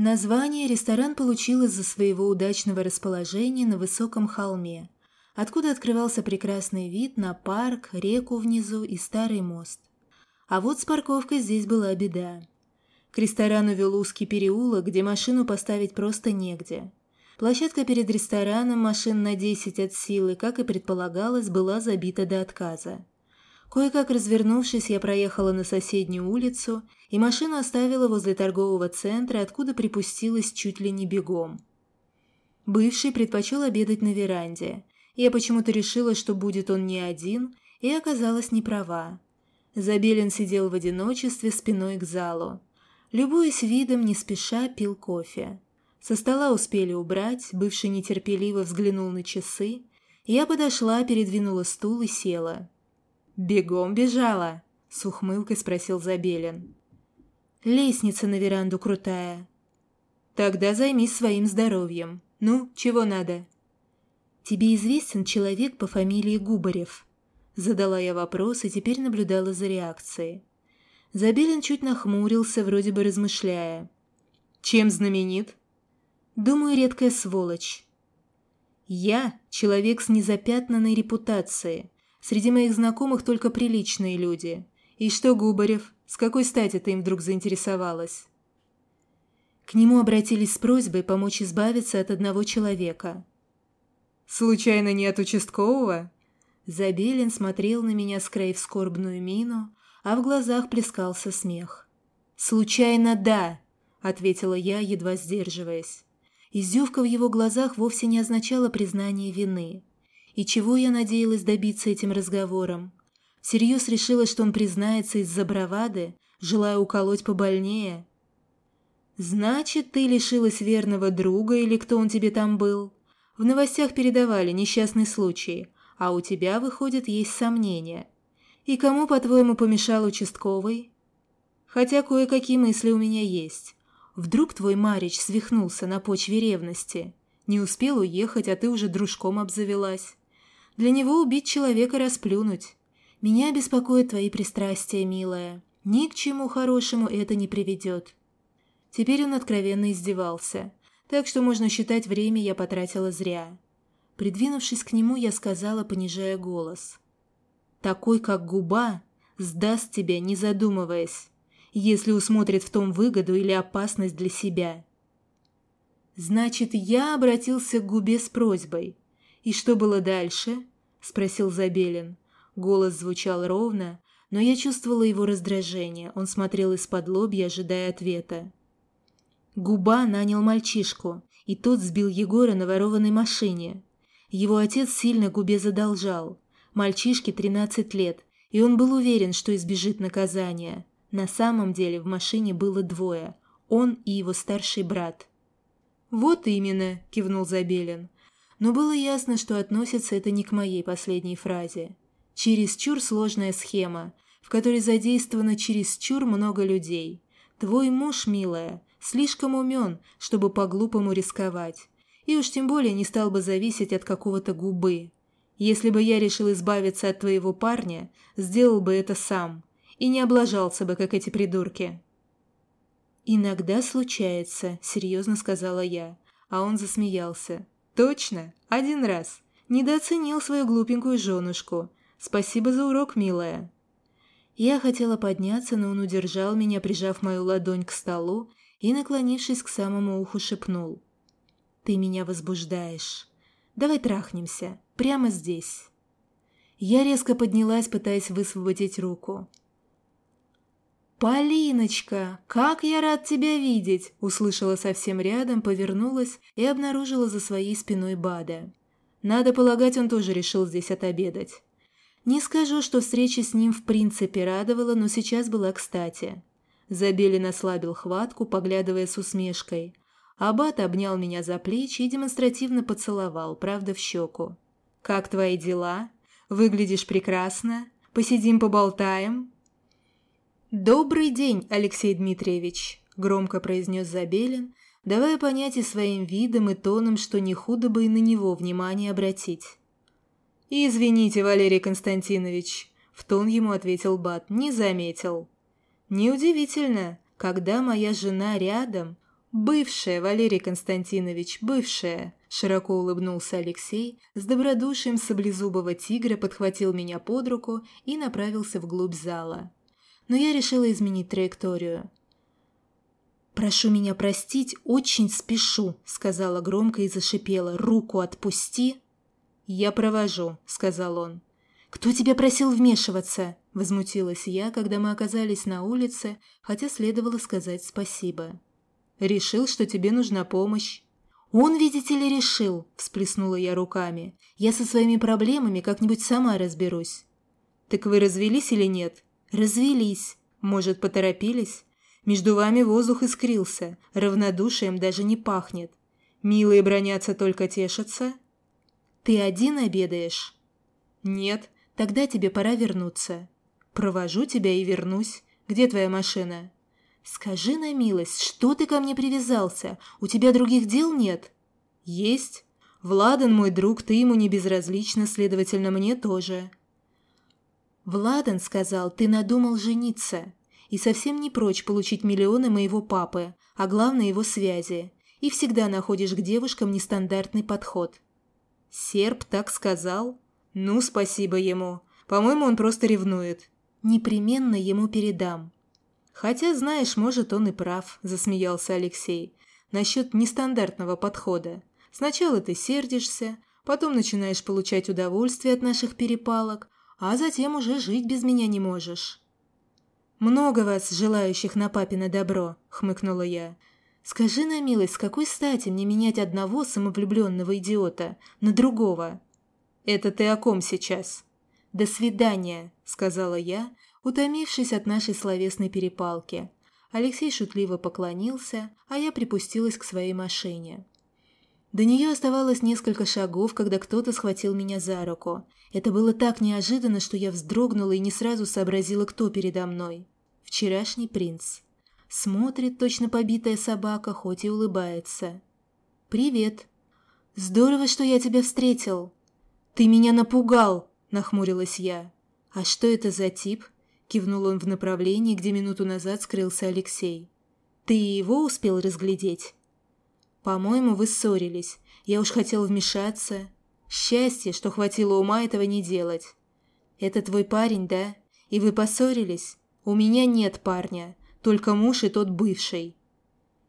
Название ресторан получил из-за своего удачного расположения на высоком холме, откуда открывался прекрасный вид на парк, реку внизу и старый мост. А вот с парковкой здесь была беда. К ресторану вел узкий переулок, где машину поставить просто негде. Площадка перед рестораном машин на 10 от силы, как и предполагалось, была забита до отказа. Кое-как развернувшись, я проехала на соседнюю улицу и машину оставила возле торгового центра, откуда припустилась чуть ли не бегом. Бывший предпочел обедать на веранде. Я почему-то решила, что будет он не один, и оказалась не права. Забелин сидел в одиночестве спиной к залу. Любуясь видом, не спеша пил кофе. Со стола успели убрать, бывший нетерпеливо взглянул на часы. Я подошла, передвинула стул и села. «Бегом бежала?» — с ухмылкой спросил Забелин. «Лестница на веранду крутая». «Тогда займись своим здоровьем. Ну, чего надо?» «Тебе известен человек по фамилии Губарев?» Задала я вопрос и теперь наблюдала за реакцией. Забелин чуть нахмурился, вроде бы размышляя. «Чем знаменит?» «Думаю, редкая сволочь». «Я — человек с незапятнанной репутацией. Среди моих знакомых только приличные люди. И что, Губарев, с какой стати ты им вдруг заинтересовалась?» К нему обратились с просьбой помочь избавиться от одного человека. «Случайно не от участкового?» Забелин смотрел на меня, скрыв скорбную мину, а в глазах плескался смех. «Случайно да», — ответила я, едва сдерживаясь. Издевка в его глазах вовсе не означала признание вины. И чего я надеялась добиться этим разговором? Всерьез решила, что он признается из-за бравады, желая уколоть побольнее? «Значит, ты лишилась верного друга или кто он тебе там был? В новостях передавали несчастный случай, а у тебя, выходит, есть сомнения. И кому, по-твоему, помешал участковый? Хотя кое-какие мысли у меня есть. Вдруг твой Марич свихнулся на почве ревности? Не успел уехать, а ты уже дружком обзавелась. Для него убить человека расплюнуть. Меня беспокоят твои пристрастия, милая. Ни к чему хорошему это не приведет. Теперь он откровенно издевался, так что можно считать, время я потратила зря. Придвинувшись к нему, я сказала, понижая голос. «Такой, как губа, сдаст тебя, не задумываясь, если усмотрит в том выгоду или опасность для себя». Значит, я обратился к губе с просьбой. «И что было дальше?» – спросил Забелин. Голос звучал ровно, но я чувствовала его раздражение. Он смотрел из-под лобья, ожидая ответа. Губа нанял мальчишку, и тот сбил Егора на ворованной машине. Его отец сильно Губе задолжал. Мальчишке 13 лет, и он был уверен, что избежит наказания. На самом деле в машине было двое – он и его старший брат. «Вот именно», – кивнул Забелин но было ясно, что относится это не к моей последней фразе. Чересчур сложная схема, в которой задействовано чересчур много людей. Твой муж, милая, слишком умен, чтобы по-глупому рисковать. И уж тем более не стал бы зависеть от какого-то губы. Если бы я решил избавиться от твоего парня, сделал бы это сам. И не облажался бы, как эти придурки. «Иногда случается», — серьезно сказала я, а он засмеялся. «Точно, один раз. Недооценил свою глупенькую женушку. Спасибо за урок, милая». Я хотела подняться, но он удержал меня, прижав мою ладонь к столу и, наклонившись к самому уху, шепнул. «Ты меня возбуждаешь. Давай трахнемся. Прямо здесь». Я резко поднялась, пытаясь высвободить руку. «Полиночка, как я рад тебя видеть!» Услышала совсем рядом, повернулась и обнаружила за своей спиной Бада. Надо полагать, он тоже решил здесь отобедать. Не скажу, что встреча с ним в принципе радовала, но сейчас была кстати. Забелин ослабил хватку, поглядывая с усмешкой. Аббат обнял меня за плечи и демонстративно поцеловал, правда, в щеку. «Как твои дела? Выглядишь прекрасно. Посидим поболтаем?» «Добрый день, Алексей Дмитриевич», – громко произнес Забелин, давая понять и своим видом, и тоном, что не худо бы и на него внимание обратить. «Извините, Валерий Константинович», – в тон ему ответил Бат, – «не заметил». «Неудивительно, когда моя жена рядом, «Бывшая, Валерий Константинович, бывшая!» Широко улыбнулся Алексей, с добродушием саблезубого тигра подхватил меня под руку и направился вглубь зала. Но я решила изменить траекторию. «Прошу меня простить, очень спешу», — сказала громко и зашипела. «Руку отпусти». «Я провожу», — сказал он. «Кто тебя просил вмешиваться?» — возмутилась я, когда мы оказались на улице, хотя следовало сказать спасибо. «Решил, что тебе нужна помощь». «Он, видите ли, решил», — всплеснула я руками. «Я со своими проблемами как-нибудь сама разберусь». «Так вы развелись или нет?» «Развелись. Может, поторопились?» Между вами воздух искрился, равнодушием даже не пахнет. Милые бронятся только тешатся. Ты один обедаешь? Нет, тогда тебе пора вернуться. Провожу тебя и вернусь. Где твоя машина? Скажи на милость, что ты ко мне привязался? У тебя других дел нет? Есть. Владан мой друг, ты ему не безразлична, следовательно, мне тоже. Владан сказал, ты надумал жениться и совсем не прочь получить миллионы моего папы, а главное его связи, и всегда находишь к девушкам нестандартный подход. Серб так сказал? Ну, спасибо ему. По-моему, он просто ревнует. Непременно ему передам. Хотя, знаешь, может, он и прав, засмеялся Алексей. Насчет нестандартного подхода. Сначала ты сердишься, потом начинаешь получать удовольствие от наших перепалок, а затем уже жить без меня не можешь. «Много вас, желающих на папино добро», — хмыкнула я. «Скажи на милость, с какой стати мне менять одного самовлюбленного идиота на другого?» «Это ты о ком сейчас?» «До свидания», — сказала я, утомившись от нашей словесной перепалки. Алексей шутливо поклонился, а я припустилась к своей машине. До нее оставалось несколько шагов, когда кто-то схватил меня за руку. Это было так неожиданно, что я вздрогнула и не сразу сообразила, кто передо мной. Вчерашний принц. Смотрит точно побитая собака, хоть и улыбается. «Привет. Здорово, что я тебя встретил. Ты меня напугал!» – нахмурилась я. «А что это за тип?» – кивнул он в направлении, где минуту назад скрылся Алексей. «Ты его успел разглядеть?» «По-моему, вы ссорились. Я уж хотел вмешаться. Счастье, что хватило ума этого не делать. Это твой парень, да? И вы поссорились? У меня нет парня, только муж и тот бывший».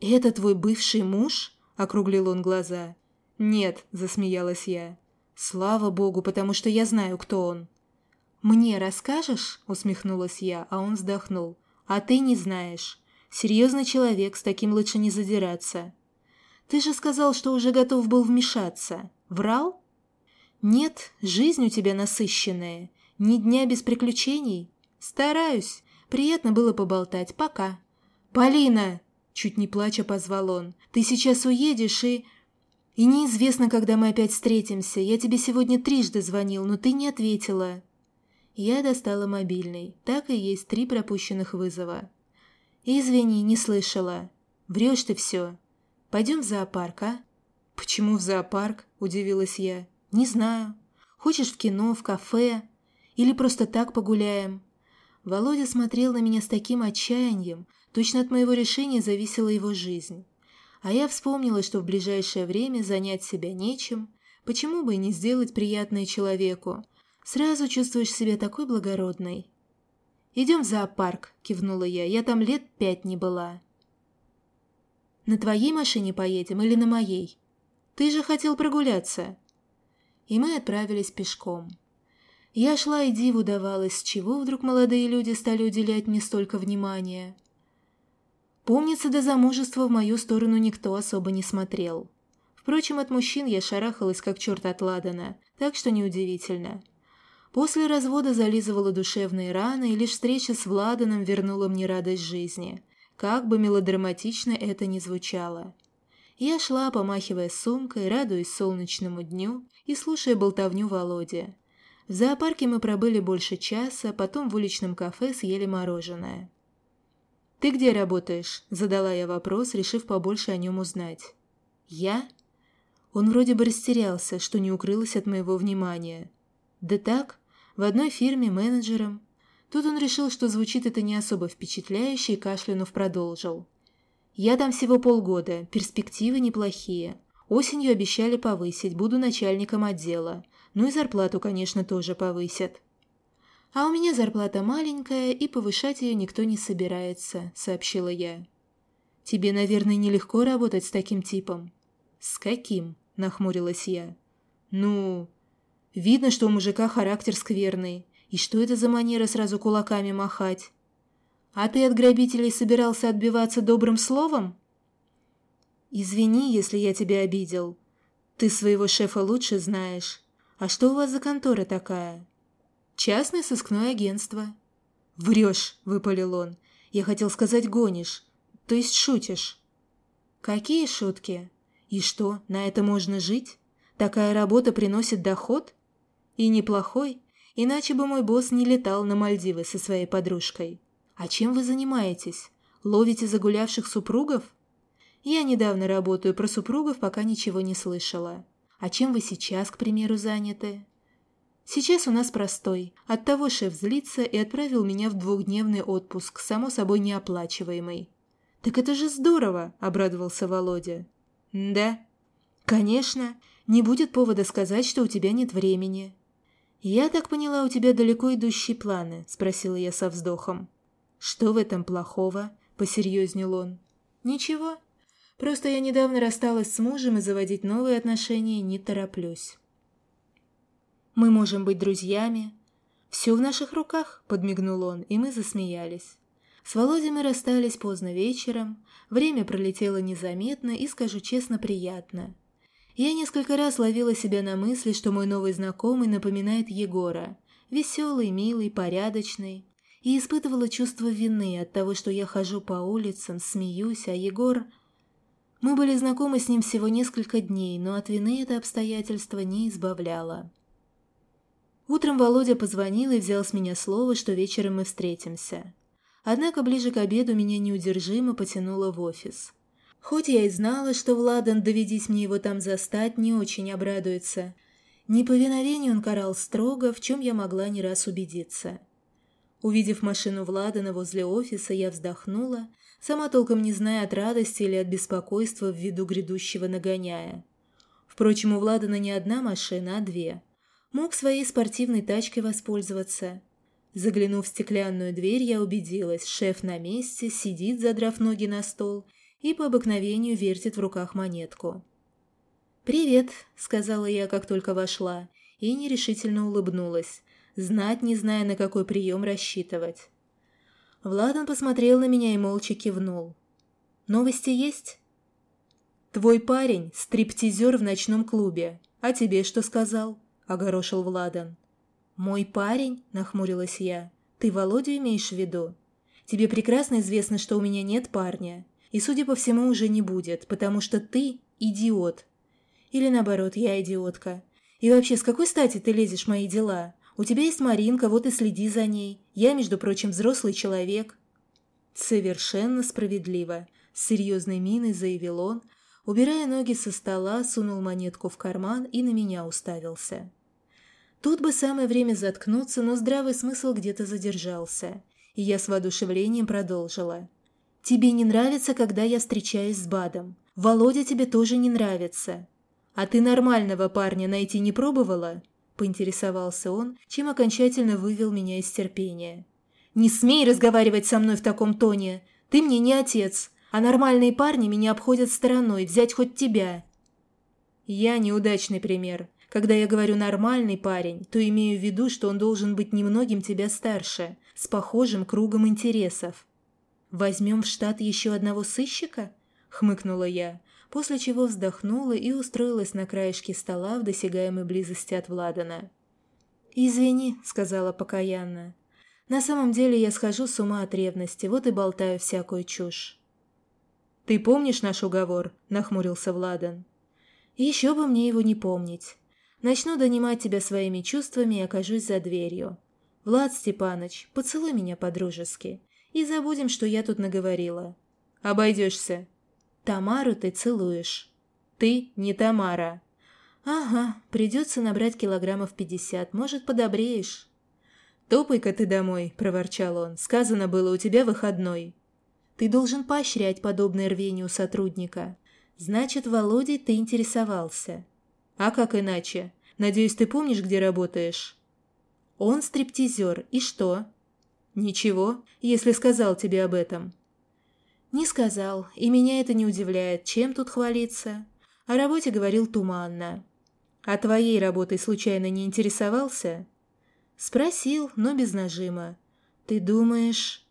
«Это твой бывший муж?» – округлил он глаза. «Нет», – засмеялась я. «Слава богу, потому что я знаю, кто он». «Мне расскажешь?» – усмехнулась я, а он вздохнул. «А ты не знаешь. Серьезный человек, с таким лучше не задираться. Ты же сказал, что уже готов был вмешаться. Врал? Нет, жизнь у тебя насыщенная. Ни дня без приключений. Стараюсь. Приятно было поболтать. Пока. «Полина!» – чуть не плача позвал он. «Ты сейчас уедешь и...» «И неизвестно, когда мы опять встретимся. Я тебе сегодня трижды звонил, но ты не ответила». Я достала мобильный. Так и есть три пропущенных вызова. «Извини, не слышала. Врешь ты все. Пойдем в зоопарк, а?» «Почему в зоопарк?» – удивилась я. «Не знаю. Хочешь в кино, в кафе? Или просто так погуляем?» Володя смотрел на меня с таким отчаянием, точно от моего решения зависела его жизнь. А я вспомнила, что в ближайшее время занять себя нечем, почему бы и не сделать приятное человеку. Сразу чувствуешь себя такой благородной. «Идем в зоопарк», – кивнула я, – «я там лет пять не была». На твоей машине поедем или на моей? Ты же хотел прогуляться». И мы отправились пешком. Я шла и диву давалась, чего вдруг молодые люди стали уделять мне столько внимания. Помнится, до замужества в мою сторону никто особо не смотрел. Впрочем, от мужчин я шарахалась, как черт от Ладана, так что неудивительно. После развода зализывала душевные раны, и лишь встреча с Владаном вернула мне радость жизни как бы мелодраматично это ни звучало. Я шла, помахивая сумкой, радуясь солнечному дню и слушая болтовню Володи. В зоопарке мы пробыли больше часа, потом в уличном кафе съели мороженое. «Ты где работаешь?» – задала я вопрос, решив побольше о нем узнать. «Я?» Он вроде бы растерялся, что не укрылось от моего внимания. «Да так, в одной фирме менеджером. Тут он решил, что звучит это не особо впечатляюще, и кашлянув продолжил. Я там всего полгода, перспективы неплохие. Осенью обещали повысить, буду начальником отдела. Ну и зарплату, конечно, тоже повысят. А у меня зарплата маленькая, и повышать ее никто не собирается, сообщила я. Тебе, наверное, нелегко работать с таким типом. С каким? нахмурилась я. Ну, видно, что у мужика характер скверный. И что это за манера сразу кулаками махать? А ты от грабителей собирался отбиваться добрым словом? Извини, если я тебя обидел. Ты своего шефа лучше знаешь. А что у вас за контора такая? Частное сыскное агентство. Врешь, выпалил он. Я хотел сказать гонишь. То есть шутишь. Какие шутки? И что, на это можно жить? Такая работа приносит доход? И неплохой, иначе бы мой босс не летал на Мальдивы со своей подружкой. «А чем вы занимаетесь? Ловите загулявших супругов?» «Я недавно работаю, про супругов пока ничего не слышала. А чем вы сейчас, к примеру, заняты?» «Сейчас у нас простой. Оттого шеф злится и отправил меня в двухдневный отпуск, само собой неоплачиваемый». «Так это же здорово!» – обрадовался Володя. «Да». «Конечно. Не будет повода сказать, что у тебя нет времени». «Я так поняла, у тебя далеко идущие планы?» – спросила я со вздохом. «Что в этом плохого?» – посерьезнел он. «Ничего. Просто я недавно рассталась с мужем и заводить новые отношения не тороплюсь». «Мы можем быть друзьями». «Все в наших руках», – подмигнул он, и мы засмеялись. С Володей мы расстались поздно вечером, время пролетело незаметно и, скажу честно, приятно. Я несколько раз ловила себя на мысли, что мой новый знакомый напоминает Егора. Веселый, милый, порядочный и испытывала чувство вины от того, что я хожу по улицам, смеюсь, а Егор... Мы были знакомы с ним всего несколько дней, но от вины это обстоятельство не избавляло. Утром Володя позвонил и взял с меня слово, что вечером мы встретимся. Однако ближе к обеду меня неудержимо потянуло в офис. Хоть я и знала, что Владан, доведись мне его там застать, не очень обрадуется. Неповиновение он карал строго, в чем я могла не раз убедиться. Увидев машину Владана возле офиса, я вздохнула, сама толком не зная от радости или от беспокойства в виду грядущего нагоняя. Впрочем, у Владана не одна машина, а две. Мог своей спортивной тачкой воспользоваться. Заглянув в стеклянную дверь, я убедилась, шеф на месте, сидит, задрав ноги на стол, и по обыкновению вертит в руках монетку. «Привет», — сказала я, как только вошла, и нерешительно улыбнулась, знать не зная, на какой прием рассчитывать. Владан посмотрел на меня и молча кивнул. «Новости есть?» «Твой парень – стриптизер в ночном клубе. А тебе что сказал?» – огорошил Владан. «Мой парень?» – нахмурилась я. «Ты Володю имеешь в виду? Тебе прекрасно известно, что у меня нет парня. И, судя по всему, уже не будет, потому что ты – идиот. Или наоборот, я идиотка. И вообще, с какой стати ты лезешь в мои дела? У тебя есть Маринка, вот и следи за ней. Я, между прочим, взрослый человек». «Совершенно справедливо», — с серьезной миной заявил он, убирая ноги со стола, сунул монетку в карман и на меня уставился. Тут бы самое время заткнуться, но здравый смысл где-то задержался, и я с воодушевлением продолжила. «Тебе не нравится, когда я встречаюсь с Бадом. Володя тебе тоже не нравится. А ты нормального парня найти не пробовала?» поинтересовался он, чем окончательно вывел меня из терпения. «Не смей разговаривать со мной в таком тоне! Ты мне не отец, а нормальные парни меня обходят стороной, взять хоть тебя!» Я неудачный пример. Когда я говорю «нормальный парень», то имею в виду, что он должен быть немногим тебя старше, с похожим кругом интересов. «Возьмем в штат еще одного сыщика?» — хмыкнула я, после чего вздохнула и устроилась на краешке стола в досягаемой близости от Владана. «Извини», — сказала покаянно. «На самом деле я схожу с ума от ревности, вот и болтаю всякую чушь». «Ты помнишь наш уговор?» — нахмурился Владан. «Еще бы мне его не помнить. Начну донимать тебя своими чувствами и окажусь за дверью. Влад Степаныч, поцелуй меня по-дружески и забудем, что я тут наговорила. Обойдешься». Тамару ты целуешь. Ты не Тамара. Ага, придется набрать килограммов пятьдесят, может, подобреешь. Топай-ка ты домой, проворчал он. Сказано было, у тебя выходной. Ты должен поощрять подобное рвение у сотрудника. Значит, Володей ты интересовался. А как иначе? Надеюсь, ты помнишь, где работаешь? Он стриптизер. И что? Ничего, если сказал тебе об этом. Не сказал, и меня это не удивляет. Чем тут хвалиться? О работе говорил туманно. А твоей работой случайно не интересовался? Спросил, но без нажима. Ты думаешь...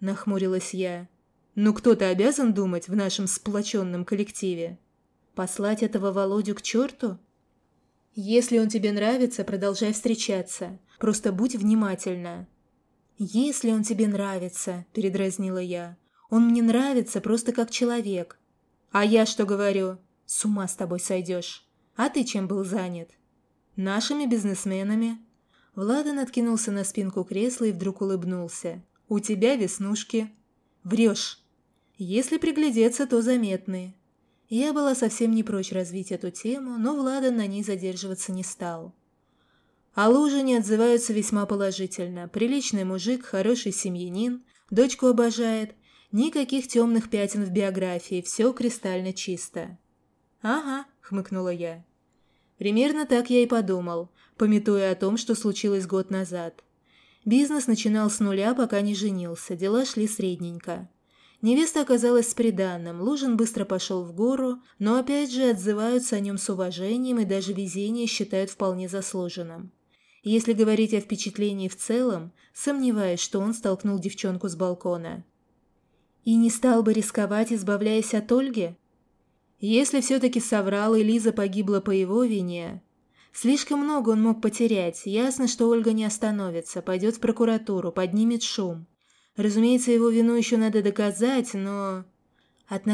Нахмурилась я. Ну кто-то обязан думать в нашем сплоченном коллективе? Послать этого Володю к черту? Если он тебе нравится, продолжай встречаться. Просто будь внимательна. Если он тебе нравится, передразнила я. Он мне нравится просто как человек. А я что говорю? С ума с тобой сойдешь. А ты чем был занят? Нашими бизнесменами. Владан откинулся на спинку кресла и вдруг улыбнулся. У тебя веснушки. Врешь. Если приглядеться, то заметные. Я была совсем не прочь развить эту тему, но Владан на ней задерживаться не стал. О Лужине отзываются весьма положительно. Приличный мужик, хороший семьянин, дочку обожает. Никаких темных пятен в биографии, все кристально чисто. «Ага», — хмыкнула я. Примерно так я и подумал, пометуя о том, что случилось год назад. Бизнес начинал с нуля, пока не женился, дела шли средненько. Невеста оказалась с приданным, Лужин быстро пошел в гору, но опять же отзываются о нем с уважением и даже везение считают вполне заслуженным. Если говорить о впечатлении в целом, сомневаюсь, что он столкнул девчонку с балкона. И не стал бы рисковать, избавляясь от Ольги? Если все-таки соврал и Лиза погибла по его вине... Слишком много он мог потерять. Ясно, что Ольга не остановится, пойдет в прокуратуру, поднимет шум. Разумеется, его вину еще надо доказать, но... Отношения